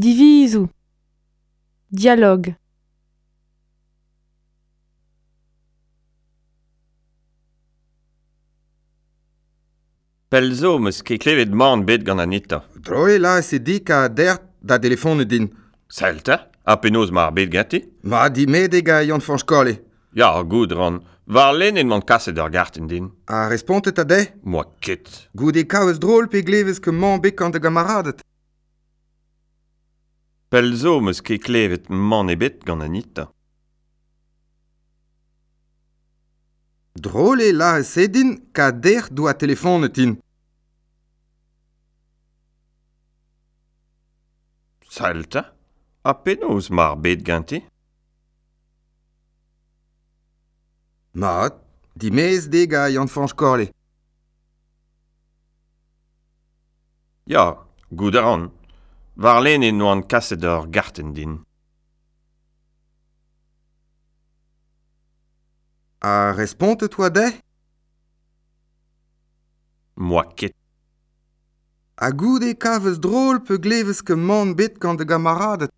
divizoù, dialogue. Pell zo meus ket klevet man bet gant anita. Droe la se dik a dert da telefon din. Selta, a penoz mar bet ganti? Ma di med ega yon fanch kolle. Ya, goud ran. Var len en man kaset ar garten din. A respontet a de? Moa ket. Goud e kaoz drôl pe gleves ke man bet gant de gamaradet. Pell zo meus ket klevet man ebet gant Anita. Drôle la sedin ka der doa telefonet in. Salta, a penaos mar bet ganti? Mat, dimez dega yon fanch korle. Ya, goud ran. War lene noan kaset ur garten din. A responte toa de Moa ket. A goude e kavez drôl pe gleveske man bet gant de gamaradet.